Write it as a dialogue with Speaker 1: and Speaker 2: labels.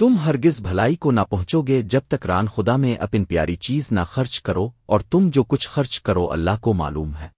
Speaker 1: تم ہرگز بھلائی کو نہ پہنچو گے جب تک ران خدا میں اپن پیاری چیز نہ خرچ کرو اور تم جو کچھ خرچ کرو اللہ کو معلوم ہے۔